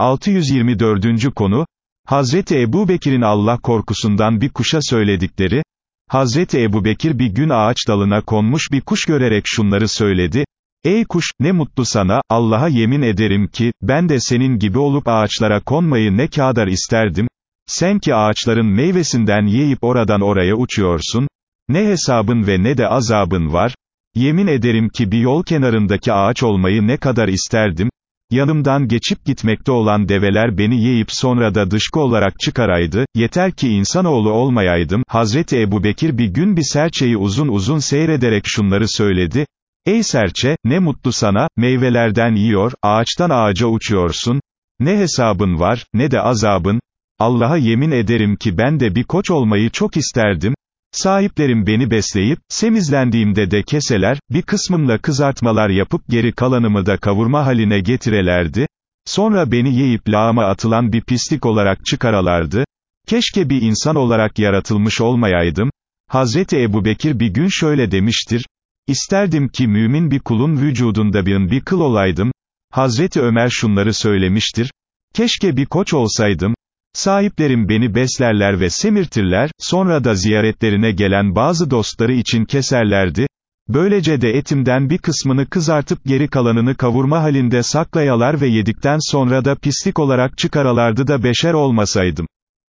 624. konu, Hazreti Ebu Bekir'in Allah korkusundan bir kuşa söyledikleri, Hazreti Ebu Bekir bir gün ağaç dalına konmuş bir kuş görerek şunları söyledi, Ey kuş, ne mutlu sana, Allah'a yemin ederim ki, ben de senin gibi olup ağaçlara konmayı ne kadar isterdim, sen ki ağaçların meyvesinden yiyip oradan oraya uçuyorsun, ne hesabın ve ne de azabın var, yemin ederim ki bir yol kenarındaki ağaç olmayı ne kadar isterdim, yanımdan geçip gitmekte olan develer beni yiyip sonra da dışkı olarak çıkaraydı, yeter ki insanoğlu olmayaydım, Hazreti Ebu Bekir bir gün bir serçeyi uzun uzun seyrederek şunları söyledi, Ey serçe, ne mutlu sana, meyvelerden yiyor, ağaçtan ağaca uçuyorsun, ne hesabın var, ne de azabın, Allah'a yemin ederim ki ben de bir koç olmayı çok isterdim, sahiplerim beni besleyip, semizlendiğimde de keseler, bir kısmımla kızartmalar yapıp geri kalanımı da kavurma haline getirelerdi, sonra beni yiyip lağıma atılan bir pislik olarak çıkaralardı, keşke bir insan olarak yaratılmış olmayaydım, Hazreti Ebu Bekir bir gün şöyle demiştir, İsterdim ki mümin bir kulun vücudunda bir bir kıl olaydım, Hazreti Ömer şunları söylemiştir, keşke bir koç olsaydım, Sahiplerim beni beslerler ve semirtirler, sonra da ziyaretlerine gelen bazı dostları için keserlerdi, böylece de etimden bir kısmını kızartıp geri kalanını kavurma halinde saklayalar ve yedikten sonra da pislik olarak çıkaralardı da beşer olmasaydım.